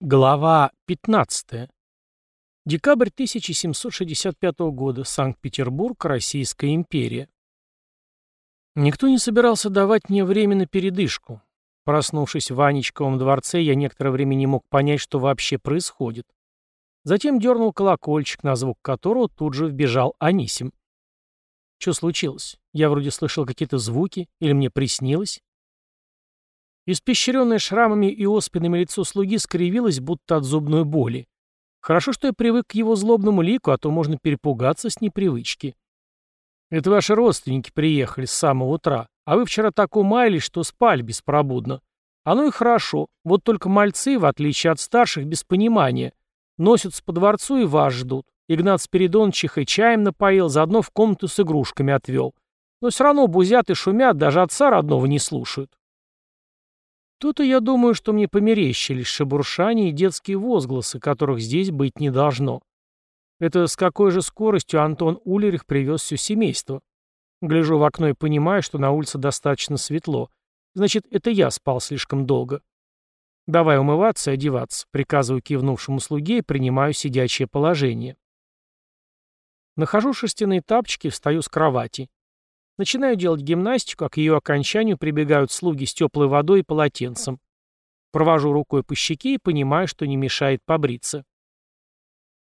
Глава 15. Декабрь 1765 года. Санкт-Петербург, Российская империя. Никто не собирался давать мне время на передышку. Проснувшись в Ванечковом дворце, я некоторое время не мог понять, что вообще происходит. Затем дернул колокольчик, на звук которого тут же вбежал Анисим. Что случилось? Я вроде слышал какие-то звуки, или мне приснилось? Испещренное шрамами и оспинами лицо слуги скривилось, будто от зубной боли. Хорошо, что я привык к его злобному лику, а то можно перепугаться с непривычки. Это ваши родственники приехали с самого утра, а вы вчера так умаялись, что спали беспробудно. Оно и хорошо, вот только мальцы, в отличие от старших, без понимания, носятся по дворцу и вас ждут. Игнат Спиридонович и чаем напоил, заодно в комнату с игрушками отвел. Но все равно бузят и шумят, даже отца родного не слушают. Тут-то я думаю, что мне померещились шебуршания и детские возгласы, которых здесь быть не должно. Это с какой же скоростью Антон Улерих привез все семейство? Гляжу в окно и понимаю, что на улице достаточно светло. Значит, это я спал слишком долго. Давай умываться и одеваться, приказываю кивнувшему слуге и принимаю сидячее положение. Нахожу шерстяные тапочки, встаю с кровати. Начинаю делать гимнастику, а к ее окончанию прибегают слуги с теплой водой и полотенцем. Провожу рукой по щеке и понимаю, что не мешает побриться.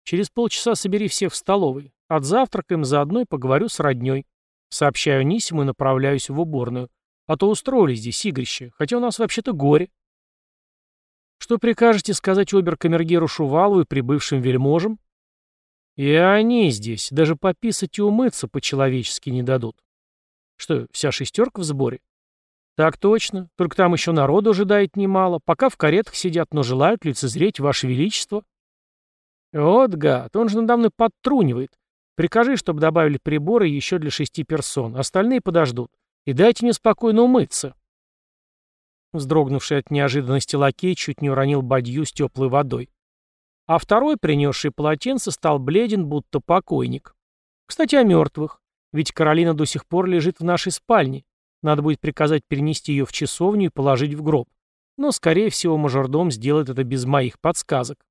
Через полчаса собери всех в столовой. Отзавтракаем, заодно и поговорю с родней. Сообщаю Нисиму и направляюсь в уборную. А то устроили здесь игрище, хотя у нас вообще-то горе. Что прикажете сказать обер-камергеру Шувалу и прибывшим вельможам? И они здесь, даже пописать и умыться по-человечески не дадут. Что, вся шестерка в сборе? Так точно. Только там еще народу ожидает немало. Пока в каретах сидят, но желают лицезреть Ваше Величество. Вот гад, он же надо мной подтрунивает. Прикажи, чтобы добавили приборы еще для шести персон. Остальные подождут. И дайте мне спокойно умыться. Вздрогнувший от неожиданности лакей чуть не уронил бадью с теплой водой. А второй, принесший полотенце, стал бледен, будто покойник. Кстати, о мертвых. Ведь Каролина до сих пор лежит в нашей спальне. Надо будет приказать перенести ее в часовню и положить в гроб. Но, скорее всего, мажордом сделает это без моих подсказок.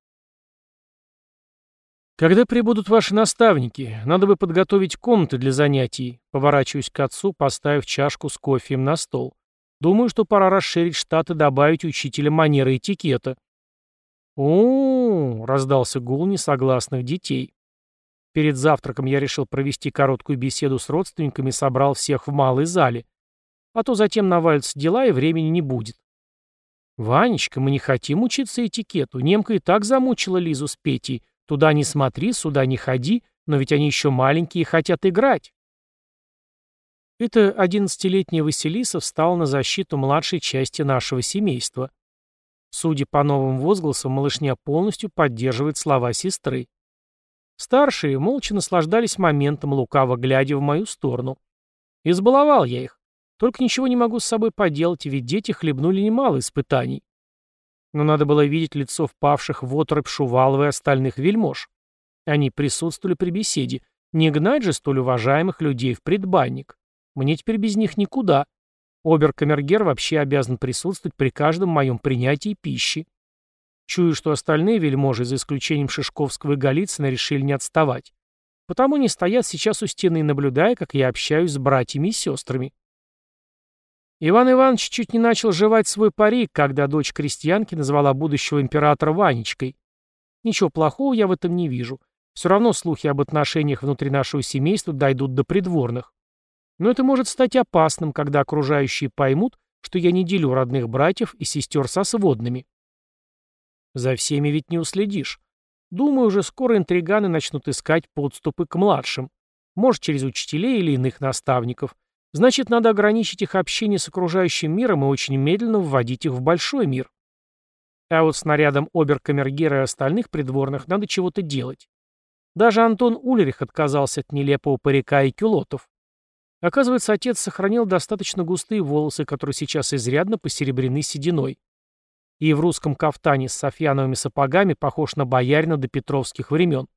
«Когда прибудут ваши наставники? Надо бы подготовить комнаты для занятий», поворачиваюсь к отцу, поставив чашку с кофеем на стол. «Думаю, что пора расширить штат и добавить учителя манеры этикета». «О-о-о!» — раздался гул несогласных детей. Перед завтраком я решил провести короткую беседу с родственниками и собрал всех в малой зале. А то затем навалятся дела, и времени не будет. «Ванечка, мы не хотим учиться этикету. Немка и так замучила Лизу с Петей. Туда не смотри, сюда не ходи, но ведь они еще маленькие и хотят играть». Это одиннадцатилетняя Василиса встала на защиту младшей части нашего семейства. Судя по новым возгласам, малышня полностью поддерживает слова сестры. Старшие молча наслаждались моментом, лукаво глядя в мою сторону. Избаловал я их. Только ничего не могу с собой поделать, ведь дети хлебнули немало испытаний. Но надо было видеть лицо впавших в оторопь Шувалова и остальных вельмож. Они присутствовали при беседе. Не гнать же столь уважаемых людей в предбанник. Мне теперь без них никуда. Обер-камергер вообще обязан присутствовать при каждом моем принятии пищи. Чую, что остальные вельможи, за исключением Шишковского и Голицына, решили не отставать. Потому не стоят сейчас у стены, наблюдая, как я общаюсь с братьями и сестрами. Иван Иванович чуть не начал жевать свой парик, когда дочь крестьянки назвала будущего императора Ванечкой. Ничего плохого я в этом не вижу. Все равно слухи об отношениях внутри нашего семейства дойдут до придворных. Но это может стать опасным, когда окружающие поймут, что я не делю родных братьев и сестер со сводными. За всеми ведь не уследишь. Думаю, уже скоро интриганы начнут искать подступы к младшим. Может, через учителей или иных наставников. Значит, надо ограничить их общение с окружающим миром и очень медленно вводить их в большой мир. А вот с нарядом оберкамергера и остальных придворных надо чего-то делать. Даже Антон Ульрих отказался от нелепого парика и кюлотов. Оказывается, отец сохранил достаточно густые волосы, которые сейчас изрядно посеребрены сединой и в русском кафтане с софьяновыми сапогами похож на боярина до петровских времен.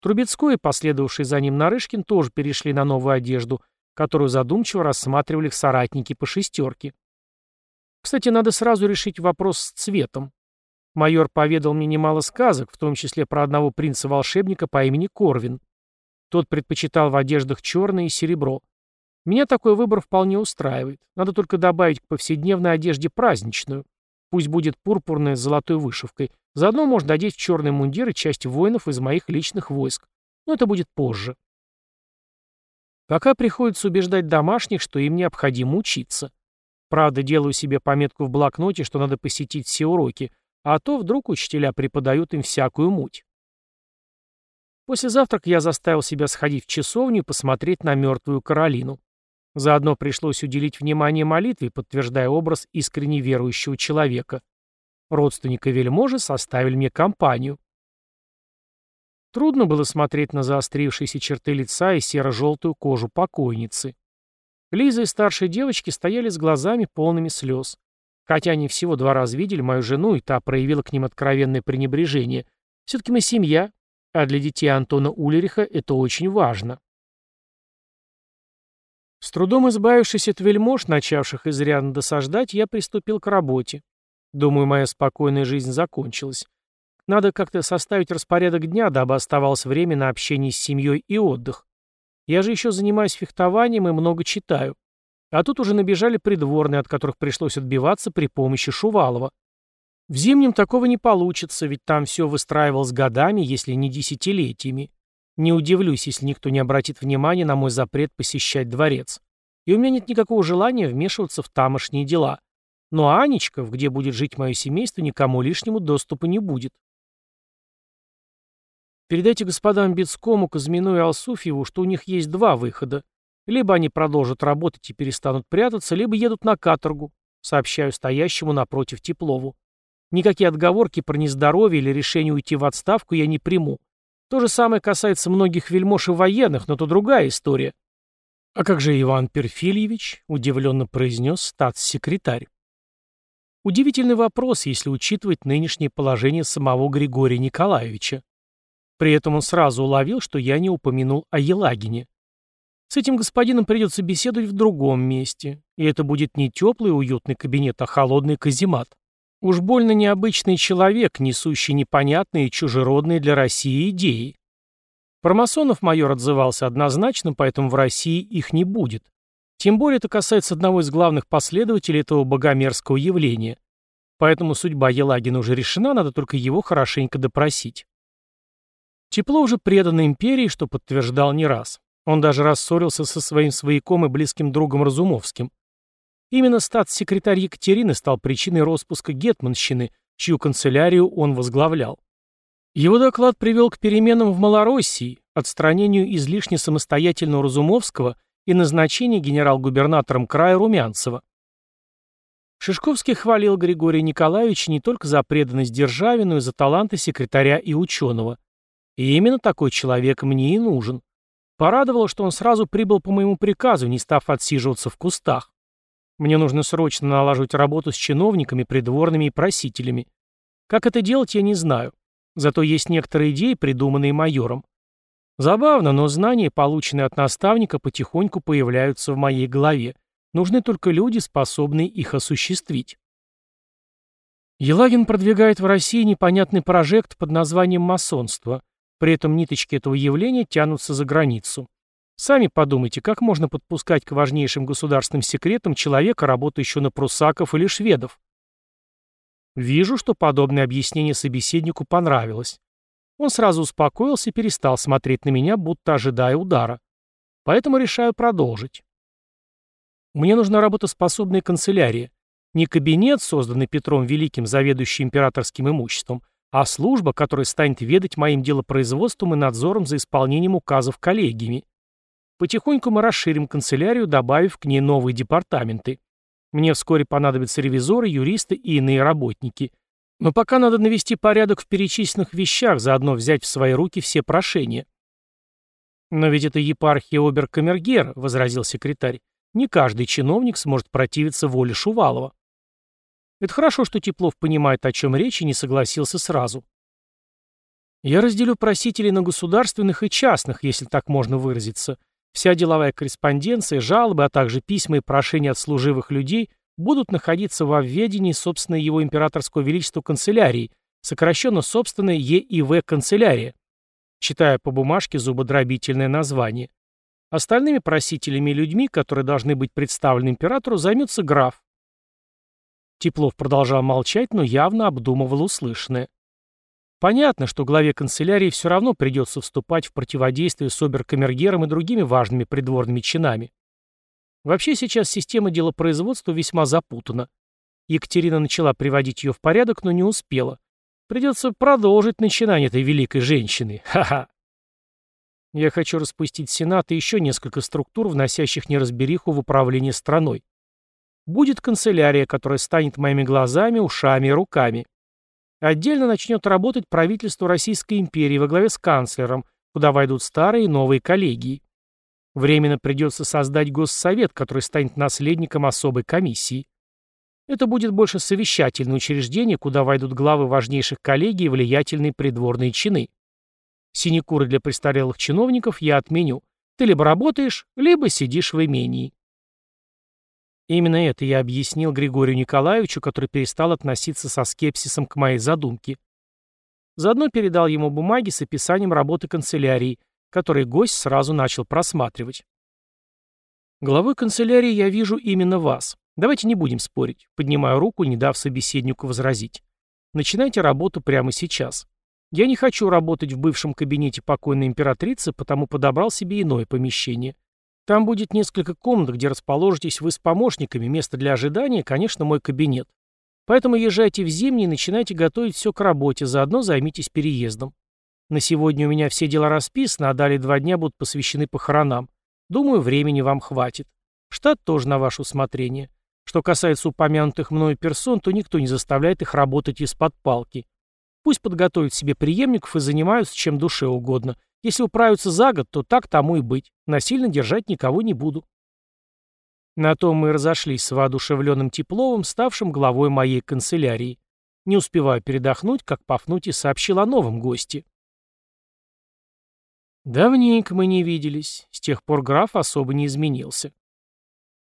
Трубецкой и последовавший за ним Нарышкин тоже перешли на новую одежду, которую задумчиво рассматривали их соратники по шестерке. Кстати, надо сразу решить вопрос с цветом. Майор поведал мне немало сказок, в том числе про одного принца-волшебника по имени Корвин. Тот предпочитал в одеждах черное и серебро. Меня такой выбор вполне устраивает. Надо только добавить к повседневной одежде праздничную. Пусть будет пурпурная с золотой вышивкой. Заодно можно одеть в черный мундир и часть воинов из моих личных войск. Но это будет позже. Пока приходится убеждать домашних, что им необходимо учиться. Правда, делаю себе пометку в блокноте, что надо посетить все уроки, а то вдруг учителя преподают им всякую муть. После завтрака я заставил себя сходить в часовню и посмотреть на мертвую Каролину. Заодно пришлось уделить внимание молитве, подтверждая образ искренне верующего человека. Родственники вельможи составили мне компанию. Трудно было смотреть на заострившиеся черты лица и серо-желтую кожу покойницы. Лиза и старшие девочки стояли с глазами полными слез. Хотя они всего два раза видели мою жену, и та проявила к ним откровенное пренебрежение. Все-таки мы семья, а для детей Антона Улериха это очень важно. С трудом избавившись от вельмож, начавших изрядно досаждать, я приступил к работе. Думаю, моя спокойная жизнь закончилась. Надо как-то составить распорядок дня, дабы оставалось время на общение с семьей и отдых. Я же еще занимаюсь фехтованием и много читаю. А тут уже набежали придворные, от которых пришлось отбиваться при помощи Шувалова. В зимнем такого не получится, ведь там все выстраивалось годами, если не десятилетиями. Не удивлюсь, если никто не обратит внимания на мой запрет посещать дворец. И у меня нет никакого желания вмешиваться в тамошние дела. Но Анечка, где будет жить мое семейство, никому лишнему доступа не будет. Передайте господам Бецкому, Казмину и Алсуфьеву, что у них есть два выхода. Либо они продолжат работать и перестанут прятаться, либо едут на каторгу, сообщаю стоящему напротив Теплову. Никакие отговорки про нездоровье или решение уйти в отставку я не приму. То же самое касается многих вельмож и военных, но то другая история. «А как же Иван Перфильевич?» — удивленно произнес статс-секретарь. Удивительный вопрос, если учитывать нынешнее положение самого Григория Николаевича. При этом он сразу уловил, что я не упомянул о Елагине. С этим господином придется беседовать в другом месте, и это будет не теплый уютный кабинет, а холодный каземат. Уж больно необычный человек, несущий непонятные чужеродные для России идеи. Про масонов майор отзывался однозначно, поэтому в России их не будет. Тем более это касается одного из главных последователей этого богомерзкого явления. Поэтому судьба Елагина уже решена, надо только его хорошенько допросить. Тепло уже предано империи, что подтверждал не раз. Он даже рассорился со своим свояком и близким другом Разумовским. Именно статс-секретарь Екатерины стал причиной распуска Гетманщины, чью канцелярию он возглавлял. Его доклад привел к переменам в Малороссии, отстранению излишне самостоятельного Разумовского и назначению генерал-губернатором края Румянцева. Шишковский хвалил Григория Николаевича не только за преданность державе, но и за таланты секретаря и ученого. И именно такой человек мне и нужен. Порадовало, что он сразу прибыл по моему приказу, не став отсиживаться в кустах. Мне нужно срочно налаживать работу с чиновниками, придворными и просителями. Как это делать, я не знаю. Зато есть некоторые идеи, придуманные майором. Забавно, но знания, полученные от наставника, потихоньку появляются в моей голове. Нужны только люди, способные их осуществить. Елагин продвигает в России непонятный прожект под названием масонство – при этом ниточки этого явления тянутся за границу. Сами подумайте, как можно подпускать к важнейшим государственным секретам человека, работающего на прусаков или шведов? Вижу, что подобное объяснение собеседнику понравилось. Он сразу успокоился и перестал смотреть на меня, будто ожидая удара. Поэтому решаю продолжить. Мне нужна работоспособная канцелярия. Не кабинет, созданный Петром Великим, заведующий императорским имуществом, а служба, которая станет ведать моим делопроизводством и надзором за исполнением указов коллегиями. Потихоньку мы расширим канцелярию, добавив к ней новые департаменты. Мне вскоре понадобятся ревизоры, юристы и иные работники. Но пока надо навести порядок в перечисленных вещах, заодно взять в свои руки все прошения. «Но ведь это епархия оберкамергера», — возразил секретарь. «Не каждый чиновник сможет противиться воле Шувалова». Это хорошо, что Теплов понимает, о чем речь, и не согласился сразу. Я разделю просителей на государственных и частных, если так можно выразиться. Вся деловая корреспонденция, жалобы, а также письма и прошения от служивых людей будут находиться во введении, собственно, его императорского величества канцелярии, сокращенно собственная ЕИВ канцелярия. Читая по бумажке зубодробительное название. Остальными просителями и людьми, которые должны быть представлены императору, займется граф. Теплов продолжал молчать, но явно обдумывал услышанное. Понятно, что главе канцелярии все равно придется вступать в противодействие с оберкамергером и другими важными придворными чинами. Вообще сейчас система делопроизводства весьма запутана. Екатерина начала приводить ее в порядок, но не успела. Придется продолжить начинание этой великой женщины. Ха-ха. Я хочу распустить Сенат и еще несколько структур, вносящих неразбериху в управление страной. Будет канцелярия, которая станет моими глазами, ушами и руками. Отдельно начнет работать правительство Российской империи во главе с канцлером, куда войдут старые и новые коллегии. Временно придется создать госсовет, который станет наследником особой комиссии. Это будет больше совещательное учреждение, куда войдут главы важнейших коллегий и влиятельные придворные чины. Синекуры для престарелых чиновников я отменю. Ты либо работаешь, либо сидишь в имении. Именно это я объяснил Григорию Николаевичу, который перестал относиться со скепсисом к моей задумке. Заодно передал ему бумаги с описанием работы канцелярии, которые гость сразу начал просматривать. Главой канцелярии я вижу именно вас. Давайте не будем спорить. Поднимаю руку, не дав собеседнику возразить. Начинайте работу прямо сейчас. Я не хочу работать в бывшем кабинете покойной императрицы, потому подобрал себе иное помещение. Там будет несколько комнат, где расположитесь вы с помощниками, место для ожидания, конечно, мой кабинет. Поэтому езжайте в зимний и начинайте готовить все к работе, заодно займитесь переездом. На сегодня у меня все дела расписаны, а далее два дня будут посвящены похоронам. Думаю, времени вам хватит. Штат тоже на ваше усмотрение. Что касается упомянутых мною персон, то никто не заставляет их работать из-под палки. Пусть подготовят себе преемников и занимаются чем душе угодно, если управятся за год, то так тому и быть. Насильно держать никого не буду. На том мы разошлись с воодушевленным Тепловым, ставшим главой моей канцелярии. Не успевая передохнуть, как Пафнутий сообщил о новом госте. Давненько мы не виделись. С тех пор граф особо не изменился.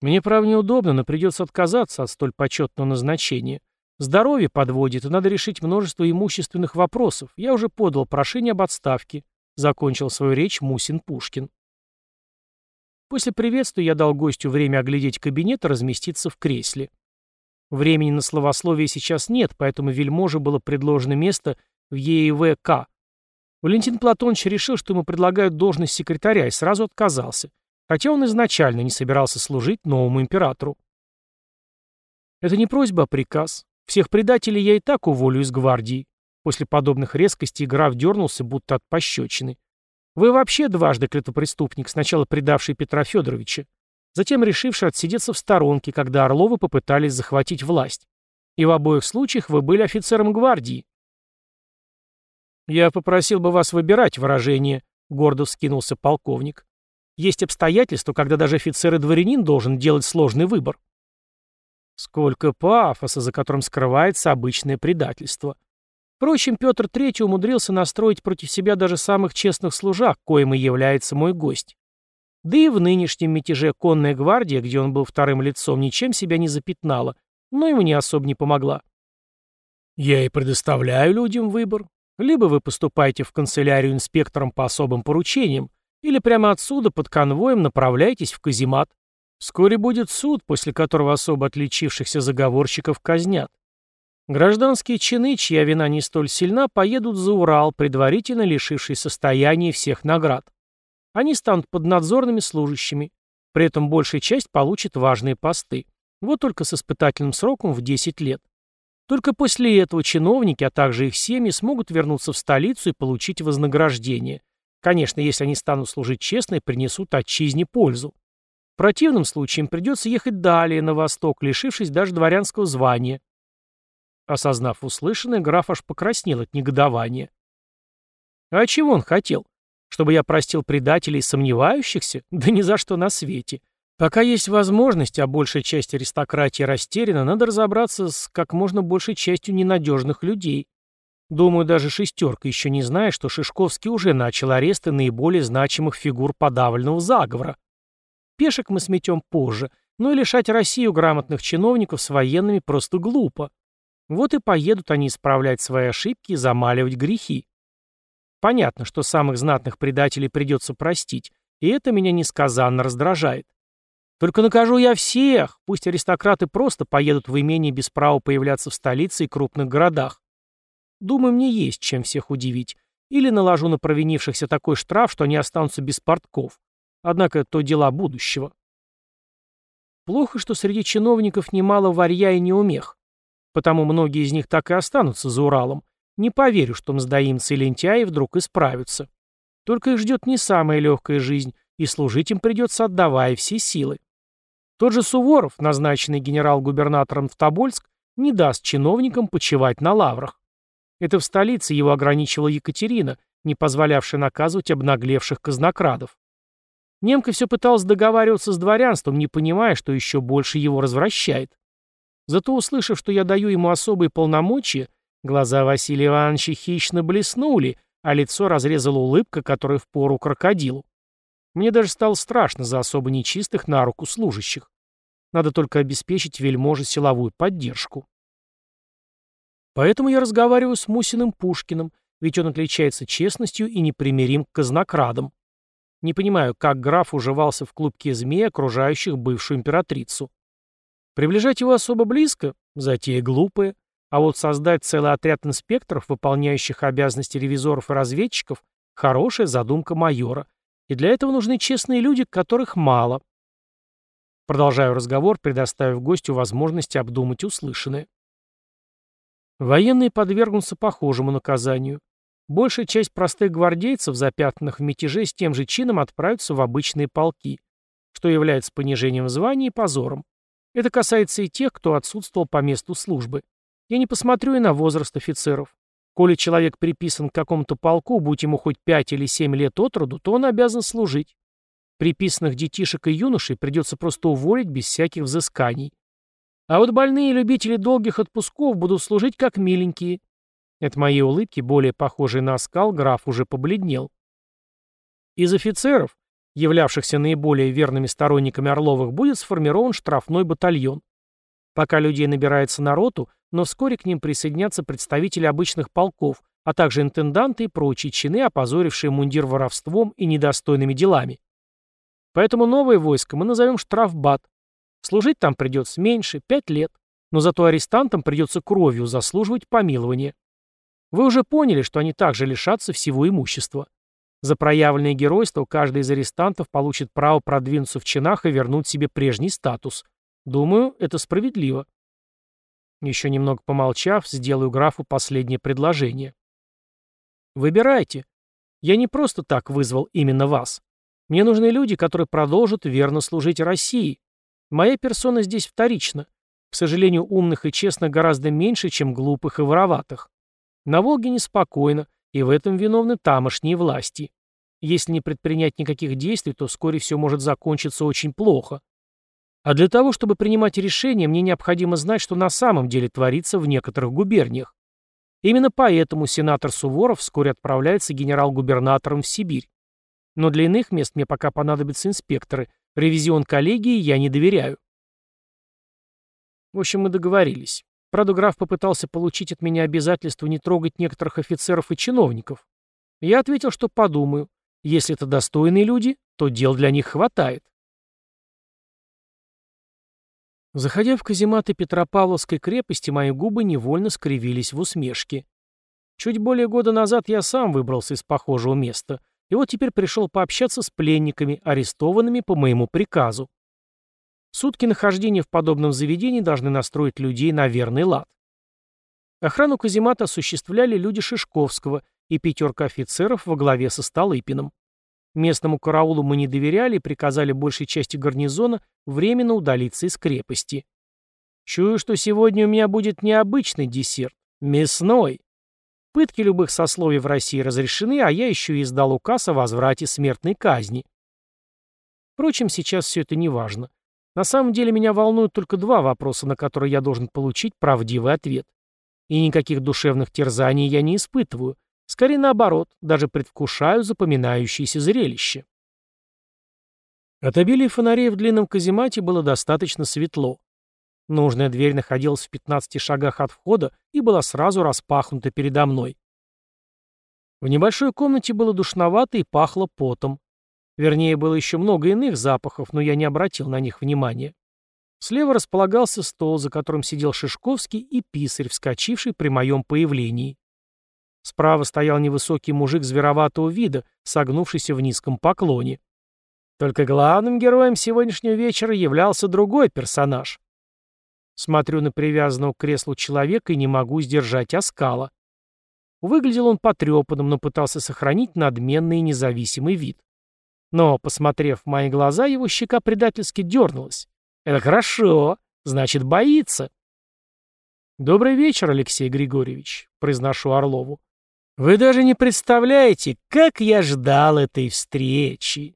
Мне, правда, неудобно, но придется отказаться от столь почетного назначения. Здоровье подводит, и надо решить множество имущественных вопросов. Я уже подал прошение об отставке. Закончил свою речь Мусин Пушкин. После приветствия я дал гостю время оглядеть кабинет и разместиться в кресле. Времени на словословие сейчас нет, поэтому вельможе было предложено место в ЕИВК. Валентин Платонович решил, что ему предлагают должность секретаря, и сразу отказался, хотя он изначально не собирался служить новому императору. Это не просьба, а приказ. Всех предателей я и так уволю из гвардии. После подобных резкостей граф дернулся, будто от пощечины. Вы вообще дважды клетопреступник, сначала предавший Петра Федоровича, затем решивший отсидеться в сторонке, когда Орловы попытались захватить власть. И в обоих случаях вы были офицером гвардии. «Я попросил бы вас выбирать выражение», — гордо вскинулся полковник. «Есть обстоятельства, когда даже офицер и дворянин должен делать сложный выбор». Сколько пафоса, за которым скрывается обычное предательство. Впрочем, Петр III умудрился настроить против себя даже самых честных служак, коим и является мой гость. Да и в нынешнем мятеже конная гвардия, где он был вторым лицом, ничем себя не запятнала, но ему не особо не помогла. Я и предоставляю людям выбор. Либо вы поступаете в канцелярию инспектором по особым поручениям, или прямо отсюда под конвоем направляетесь в каземат. Вскоре будет суд, после которого особо отличившихся заговорщиков казнят. Гражданские чины, чья вина не столь сильна, поедут за Урал, предварительно лишившись состояния всех наград. Они станут поднадзорными служащими. При этом большая часть получит важные посты. Вот только с испытательным сроком в 10 лет. Только после этого чиновники, а также их семьи смогут вернуться в столицу и получить вознаграждение. Конечно, если они станут служить честно и принесут отчизне пользу. В противном случае им придется ехать далее, на восток, лишившись даже дворянского звания. Осознав услышанное, граф аж покраснел от негодования. А чего он хотел? Чтобы я простил предателей и сомневающихся? Да ни за что на свете. Пока есть возможность, а большая часть аристократии растеряна, надо разобраться с как можно большей частью ненадежных людей. Думаю, даже шестерка еще не знает, что Шишковский уже начал аресты наиболее значимых фигур подавленного заговора. Пешек мы сметем позже, но и лишать Россию грамотных чиновников с военными просто глупо. Вот и поедут они исправлять свои ошибки и замаливать грехи. Понятно, что самых знатных предателей придется простить, и это меня несказанно раздражает. Только накажу я всех, пусть аристократы просто поедут в имение без права появляться в столице и крупных городах. Думаю, мне есть чем всех удивить. Или наложу на провинившихся такой штраф, что они останутся без портков. Однако то дела будущего. Плохо, что среди чиновников немало варья и неумех. Потому многие из них так и останутся за Уралом. Не поверю, что мздоимцы и лентяи вдруг исправятся. Только их ждет не самая легкая жизнь, и служить им придется, отдавая все силы. Тот же Суворов, назначенный генерал-губернатором в Тобольск, не даст чиновникам почивать на лаврах. Это в столице его ограничивала Екатерина, не позволявшая наказывать обнаглевших казнокрадов. Немка все пыталась договариваться с дворянством, не понимая, что еще больше его развращает. Зато, услышав, что я даю ему особые полномочия, глаза Василия Ивановича хищно блеснули, а лицо разрезала улыбка, которая впору крокодилу. Мне даже стало страшно за особо нечистых на руку служащих. Надо только обеспечить вельможе силовую поддержку. Поэтому я разговариваю с Мусиным Пушкиным, ведь он отличается честностью и непримирим к казнокрадам. Не понимаю, как граф уживался в клубке змей, окружающих бывшую императрицу. Приближать его особо близко – затея глупая, а вот создать целый отряд инспекторов, выполняющих обязанности ревизоров и разведчиков – хорошая задумка майора. И для этого нужны честные люди, которых мало. Продолжаю разговор, предоставив гостю возможность обдумать услышанное. Военные подвергнутся похожему наказанию. Большая часть простых гвардейцев, запятнанных в мятеже, с тем же чином отправятся в обычные полки, что является понижением звания и позором. Это касается и тех, кто отсутствовал по месту службы. Я не посмотрю и на возраст офицеров. Коли человек приписан к какому-то полку, будь ему хоть пять или семь лет от роду, то он обязан служить. Приписанных детишек и юношей придется просто уволить без всяких взысканий. А вот больные любители долгих отпусков будут служить как миленькие. От моей улыбки, более похожей на оскал, граф уже побледнел. Из офицеров являвшихся наиболее верными сторонниками Орловых, будет сформирован штрафной батальон. Пока людей набирается на роту, но вскоре к ним присоединятся представители обычных полков, а также интенданты и прочие чины, опозорившие мундир воровством и недостойными делами. Поэтому новое войско мы назовем штрафбат. Служить там придется меньше, пять лет, но зато арестантам придется кровью заслуживать помилования. Вы уже поняли, что они также лишатся всего имущества. За проявленное геройство каждый из арестантов получит право продвинуться в чинах и вернуть себе прежний статус. Думаю, это справедливо. Еще немного помолчав, сделаю графу последнее предложение. Выбирайте. Я не просто так вызвал именно вас. Мне нужны люди, которые продолжат верно служить России. Моя персона здесь вторична. К сожалению, умных и честных гораздо меньше, чем глупых и вороватых. На Волге неспокойно, и в этом виновны тамошние власти. Если не предпринять никаких действий, то вскоре все может закончиться очень плохо. А для того, чтобы принимать решения, мне необходимо знать, что на самом деле творится в некоторых губерниях. Именно поэтому сенатор Суворов вскоре отправляется генерал-губернатором в Сибирь. Но для иных мест мне пока понадобятся инспекторы. Ревизион коллегии я не доверяю. В общем, мы договорились. Правда, граф попытался получить от меня обязательство не трогать некоторых офицеров и чиновников. Я ответил, что подумаю. Если это достойные люди, то дел для них хватает. Заходя в казематы Петропавловской крепости, мои губы невольно скривились в усмешке. Чуть более года назад я сам выбрался из похожего места, и вот теперь пришел пообщаться с пленниками, арестованными по моему приказу. Сутки нахождения в подобном заведении должны настроить людей на верный лад. Охрану каземата осуществляли люди Шишковского и пятерка офицеров во главе со Столыпиным. Местному караулу мы не доверяли и приказали большей части гарнизона временно удалиться из крепости. Чую, что сегодня у меня будет необычный десерт, мясной. Пытки любых сословий в России разрешены, а я еще и издал указ о возврате смертной казни. Впрочем, сейчас все это не важно. На самом деле меня волнуют только два вопроса, на которые я должен получить правдивый ответ. И никаких душевных терзаний я не испытываю. Скорее наоборот, даже предвкушаю запоминающееся зрелище. От обилия фонарей в длинном каземате было достаточно светло. Нужная дверь находилась в 15 шагах от входа и была сразу распахнута передо мной. В небольшой комнате было душновато и пахло потом. Вернее, было еще много иных запахов, но я не обратил на них внимания. Слева располагался стол, за которым сидел Шишковский и писарь, вскочивший при моем появлении. Справа стоял невысокий мужик звероватого вида, согнувшийся в низком поклоне. Только главным героем сегодняшнего вечера являлся другой персонаж. Смотрю на привязанного к креслу человека и не могу сдержать оскала. Выглядел он потрепанным, но пытался сохранить надменный и независимый вид. Но, посмотрев в мои глаза, его щека предательски дернулась. «Это хорошо, значит, боится». «Добрый вечер, Алексей Григорьевич», — произношу Орлову. «Вы даже не представляете, как я ждал этой встречи!»